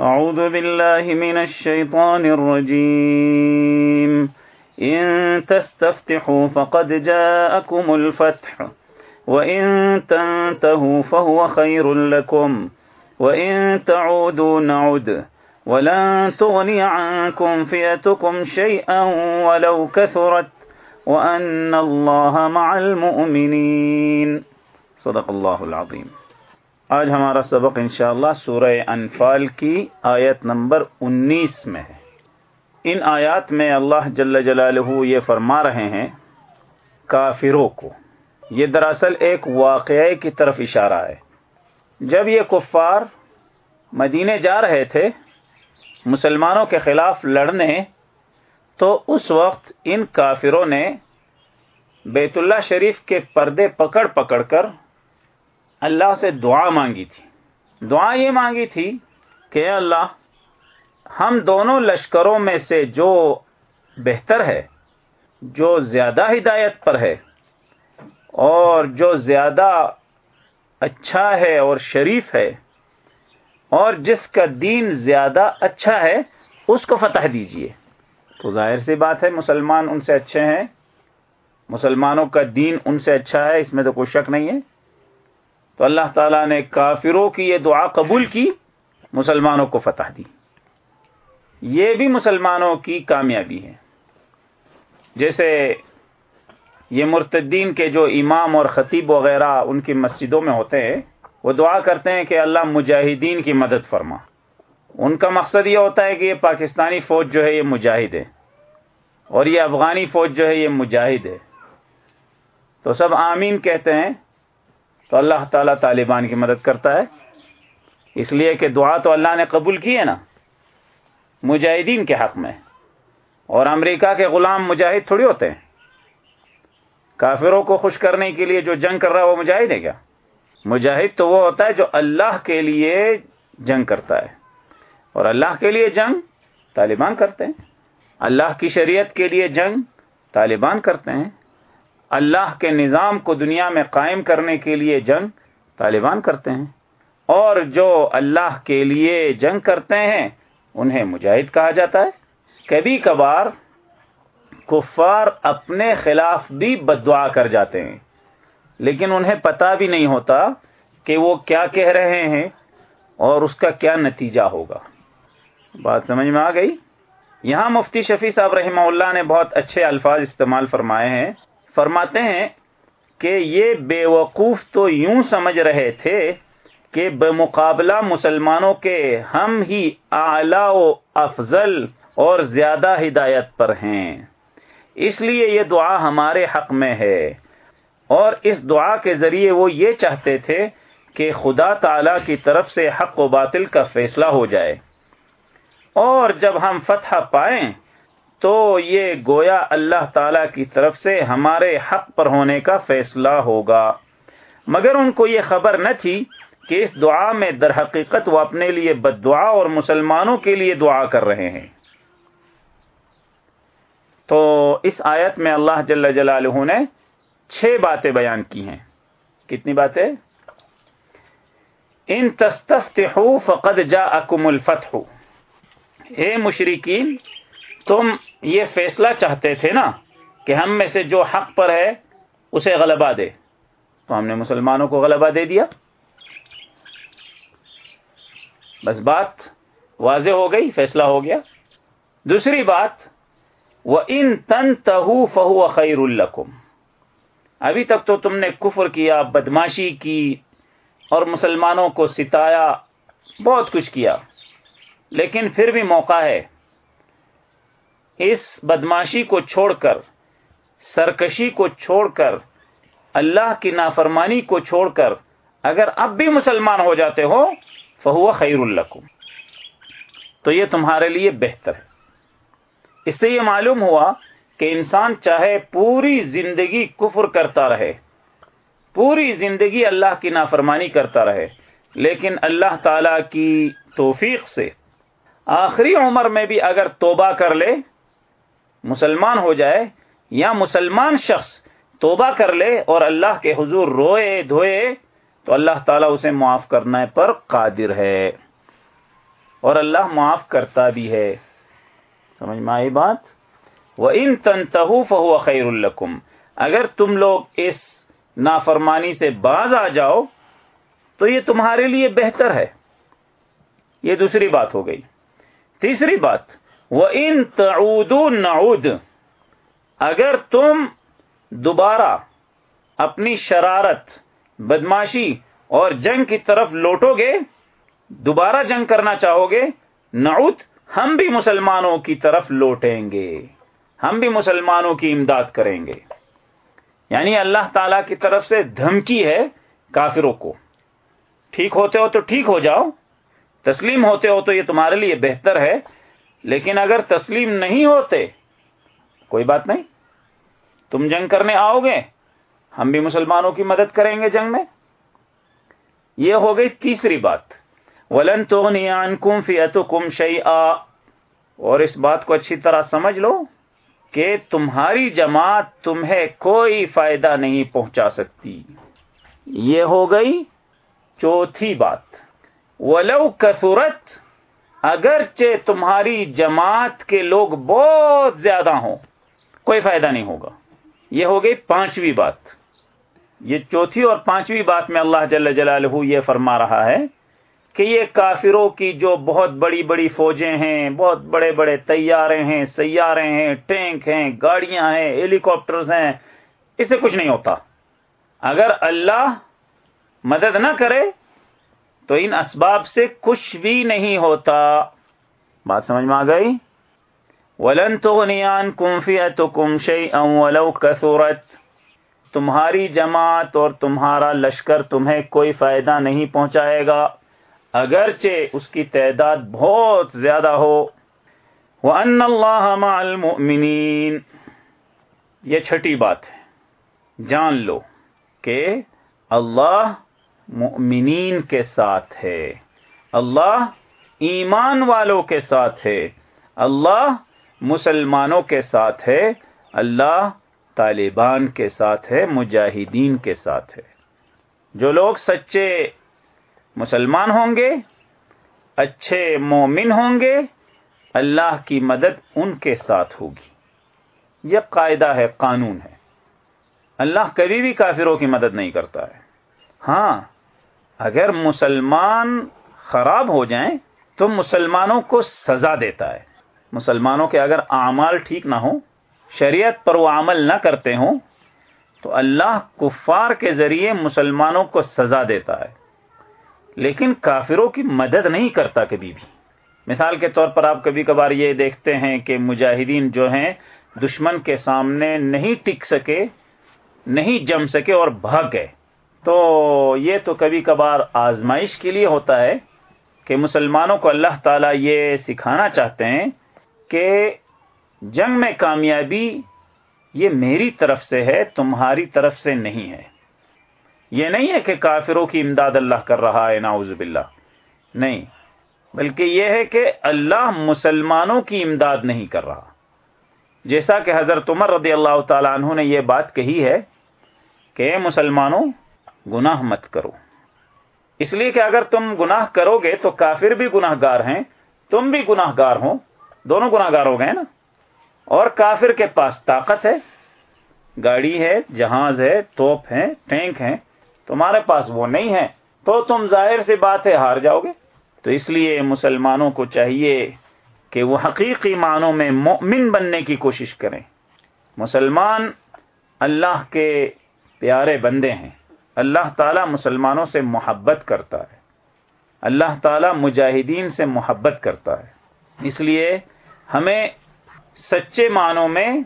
أعوذ بالله من الشيطان الرجيم. إن تستفتحوا فقد جاءكم الفتح. وإن تنتهوا فهو خير لكم. وإن تعودوا نعد. ولن تغني عنكم فئتكم شيئا ولو كثرت. وأن الله مع المؤمنين. صدق الله العظيم. آج ہمارا سبق انشاءاللہ سورہ انفال کی آیت نمبر انیس میں ہے۔ ان آیات میں اللہ جل جلالہ یہ فرما رہے ہیں، کافروں کو۔ یہ دراصل ایک واقعے کی طرف اشارہ ہے۔ جب یہ کفار مدینے جا رہے تھے، مسلمانوں کے خلاف لڑنے، تو اس وقت ان کافروں نے بیت اللہ شریف کے پردے پکڑ پکڑ کر اللہ سے دعا مانگی تھی۔ دعا یہ مانگی تھی کہ اللہ، ہم دونوں لشکروں میں سے جو بہتر ہے، جو زیادہ ہدایت پر ہے اور جو زیادہ اچھا ہے اور شریف ہے اور جس کا دین زیادہ اچھا ہے، اس کو فتح دیجیے۔ تو ظاہر سی بات ہے، مسلمان ان سے اچھے ہیں۔ مسلمانوں کا دین ان سے اچھا ہے، اس میں تو کوئی شک نہیں ہے۔ تو اللہ تعالیٰ نے کافروں کی یہ دعا قبول کی، مسلمانوں کو فتح دی۔ یہ بھی مسلمانوں کی کامیابی ہے۔ جیسے یہ مرتدین کے جو امام اور خطیب وغیرہ ان کی مسجدوں میں ہوتے ہیں، وہ دعا کرتے ہیں کہ اللہ مجاہدین کی مدد فرما۔ ان کا مقصد یہ ہوتا ہے کہ یہ پاکستانی فوج جو ہے، یہ مجاہد ہے۔ اور یہ افغانی فوج جو ہے، یہ مجاہد ہے۔ تو سب آمین کہتے ہیں تو اللہ تعالیٰ طالبان کی مدد کرتا ہے۔ اس لیے کہ دعا تو اللہ نے قبول کی ہے نا۔ مجاہدین کے حق میں۔ اور امریکہ کے غلام مجاہد تھوڑی ہوتے ہیں۔ کافروں کو خوش کرنے کے لیے جو جنگ کر رہا ہے وہ مجاہد ہے کیا؟ مجاہد تو وہ ہوتا ہے جو اللہ کے لیے جنگ کرتا ہے۔ اور اللہ کے لیے جنگ طالبان کرتے ہیں۔ اللہ کی شریعت کے لیے جنگ طالبان کرتے ہیں۔ اللہ کے نظام کو دنیا میں قائم کرنے کے لیے جنگ طالبان کرتے ہیں اور جو اللہ کے لیے جنگ کرتے ہیں انہیں مجاہد کہا جاتا ہے کبھی کبھار کفار اپنے خلاف بھی بدعا کر جاتے ہیں لیکن انہیں پتا بھی نہیں ہوتا کہ وہ کیا کہہ رہے ہیں اور اس کا کیا نتیجہ ہوگا بات سمجھ میں آ گئی؟ یہاں مفتی شفیع صاحب رحمہ اللہ نے بہت اچھے الفاظ استعمال فرمائے ہیں فرماتے ہیں کہ یہ بے وقوف تو یوں سمجھ رہے تھے کہ بمقابلہ مسلمانوں کے ہم ہی اعلی و افضل اور زیادہ ہدایت پر ہیں۔ اس لیے یہ دعا ہمارے حق میں ہے۔ اور اس دعا کے ذریعے وہ یہ چاہتے تھے کہ خدا تعالی کی طرف سے حق و باطل کا فیصلہ ہو جائے۔ اور جب ہم فتح پائیں تو یہ گویا اللہ تعالی کی طرف سے ہمارے حق پر ہونے کا فیصلہ ہوگا۔ مگر ان کو یہ خبر نہ تھی کہ اس دعا میں در حقیقت وہ اپنے لیے بد دعا اور مسلمانوں کے لیے دعا کر رہے ہیں۔ تو اس آیت میں اللہ جل جلالہ نے چھ باتیں بیان کی ہیں۔ کتنی باتیں؟ ان تستفتحوا فقد جاءکم الفتح اے مشرقین تم یہ فیصلہ چاہتے تھے نا کہ ہم میں سے جو حق پر ہے، اسے غلبہ دے۔ تو ہم نے مسلمانوں کو غلبہ دے دیا۔ بس بات واضح ہو گئی، فیصلہ ہو گیا۔ دوسری بات وہ ان تن تہو فہو خیر القم ابھی تک تو تم نے کفر کیا، بدماشی کی اور مسلمانوں کو ستایا، بہت کچھ کیا۔ لیکن پھر بھی موقع ہے۔ اس بدماشی کو چھوڑ کر، سرکشی کو چھوڑ کر، اللہ کی نافرمانی کو چھوڑ کر اگر اب بھی مسلمان ہو جاتے ہو، فہو خیر القم تو یہ تمہارے لیے بہتر ہے۔ اس سے یہ معلوم ہوا کہ انسان چاہے پوری زندگی کفر کرتا رہے، پوری زندگی اللہ کی نافرمانی کرتا رہے، لیکن اللہ تعالی کی توفیق سے آخری عمر میں بھی اگر توبہ کر لے مسلمان ہو جائے یا مسلمان شخص توبہ کر لے اور اللہ کے حضور روئے دھوئے، تو اللہ تعالیٰ اسے معاف کرنے پر قادر ہے۔ اور اللہ معاف کرتا بھی ہے۔ سمجھ میں آئی بات؟ وہ ان تنتہو فہو خیر القم اگر تم لوگ اس نافرمانی سے باز آ جاؤ، تو یہ تمہارے لیے بہتر ہے۔ یہ دوسری بات ہو گئی۔ تیسری بات وہ ان تعود نعود۔ اگر تم دوبارہ اپنی شرارت، بدماشی اور جنگ کی طرف لوٹو گے دوبارہ جنگ کرنا چاہو گے نعود ہم بھی مسلمانوں کی طرف لوٹیں گے۔ ہم بھی مسلمانوں کی امداد کریں گے۔ یعنی اللہ تعالی کی طرف سے دھمکی ہے کافروں کو۔ ٹھیک ہوتے ہو تو ٹھیک ہو جاؤ۔ تسلیم ہوتے ہو تو یہ تمہارے لیے بہتر ہے۔ لیکن اگر تسلیم نہیں ہوتے، کوئی بات نہیں، تم جنگ کرنے آؤ گے، ہم بھی مسلمانوں کی مدد کریں گے جنگ میں۔ یہ ہو گئی تیسری بات۔ ولن تو نیان کم فیت کم اور اس بات کو اچھی طرح سمجھ لو کہ تمہاری جماعت تمہیں کوئی فائدہ نہیں پہنچا سکتی۔ یہ ہو گئی چوتھی بات۔ ولو کثرت اگرچہ تمہاری جماعت کے لوگ بہت زیادہ ہوں، کوئی فائدہ نہیں ہوگا۔ یہ ہو گئی پانچویں بات۔ یہ چوتھی اور پانچویں بات میں اللہ جل جلالہ یہ فرما رہا ہے کہ یہ کافروں کی جو بہت بڑی بڑی فوجیں ہیں، بہت بڑے بڑے تیارے ہیں، سیارے ہیں، ٹینک ہیں، گاڑیاں ہیں ہیلی کاپٹرز ہیں، اس سے کچھ نہیں ہوتا۔ اگر اللہ مدد نہ کرے تو ان اسباب سے کچھ بھی نہیں ہوتا۔ بات سمجھ میں آ گئی؟ ولن تو نیان کمفی تو ولو کثورت تمہاری جماعت اور تمہارا لشکر تمہیں کوئی فائدہ نہیں پہنچائے گا۔ اگرچہ اس کی تعداد بہت زیادہ ہو۔ وہ ان اللہ المؤمنین یہ چھٹی بات ہے۔ جان لو کہ اللہ مؤمنین کے ساتھ ہے۔ اللہ ایمان والوں کے ساتھ ہے۔ اللہ مسلمانوں کے ساتھ ہے۔ اللہ طالبان کے ساتھ ہے، مجاہدین کے ساتھ ہے۔ جو لوگ سچے مسلمان ہوں گے، اچھے مومن ہوں گے، اللہ کی مدد ان کے ساتھ ہوگی۔ یہ قاعدہ ہے، قانون ہے۔ اللہ کبھی بھی کافروں کی مدد نہیں کرتا ہے۔ ہاں اگر مسلمان خراب ہو جائیں تو مسلمانوں کو سزا دیتا ہے۔ مسلمانوں کے اگر اعمال ٹھیک نہ ہوں، شریعت پر وہ عمل نہ کرتے ہوں، تو اللہ کفار کے ذریعے مسلمانوں کو سزا دیتا ہے۔ لیکن کافروں کی مدد نہیں کرتا کبھی بھی۔ مثال کے طور پر آپ کبھی کبھار یہ دیکھتے ہیں کہ مجاہدین جو ہیں، دشمن کے سامنے نہیں ٹک سکے، نہیں جم سکے اور بھاگ گئے۔ تو یہ تو کبھی کبھار آزمائش کے لیے ہوتا ہے کہ مسلمانوں کو اللہ تعالیٰ یہ سکھانا چاہتے ہیں کہ جنگ میں کامیابی یہ میری طرف سے ہے، تمہاری طرف سے نہیں ہے۔ یہ نہیں ہے کہ کافروں کی امداد اللہ کر رہا ہے ناؤز باللہ۔ نہیں، بلکہ یہ ہے کہ اللہ مسلمانوں کی امداد نہیں کر رہا۔ جیسا کہ حضرت عمر رضی اللہ تعالیٰ عنہ نے یہ بات کہی ہے کہ مسلمانوں گناہ مت کرو۔ اس لیے کہ اگر تم گناہ کرو گے تو کافر بھی گناہ گار ہیں، تم بھی گناہ گار ہو۔ دونوں گناہ گار ہو گئے نا۔ اور کافر کے پاس طاقت ہے، گاڑی ہے، جہاز ہے، توپ ہے، ٹینک ہے۔ تمہارے پاس وہ نہیں ہے۔ تو تم ظاہر سی بات ہے، ہار جاؤ گے۔ تو اس لیے مسلمانوں کو چاہیے کہ وہ حقیقی معنوں میں مؤمن بننے کی کوشش کریں۔ مسلمان اللہ کے پیارے بندے ہیں۔ اللہ تعالی مسلمانوں سے محبت کرتا ہے۔ اللہ تعالی مجاہدین سے محبت کرتا ہے۔ اس لیے ہمیں سچے معنوں میں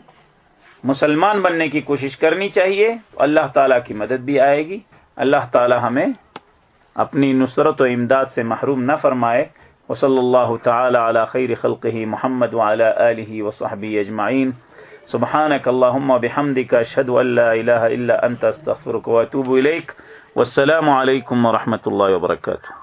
مسلمان بننے کی کوشش کرنی چاہیے۔ اللہ تعالیٰ کی مدد بھی آئے گی۔ اللہ تعالی ہمیں اپنی نصرت و امداد سے محروم نہ فرمائے۔ وصلی اللہ تعالی علی خیر خلقہ محمد وعلی آلہ وصحبہ اجمعین۔ سبحانك اللهم بحمدك اشهد ان لا اله الا انت استغفرك واتوب اليك والسلام عليكم ورحمه الله وبركاته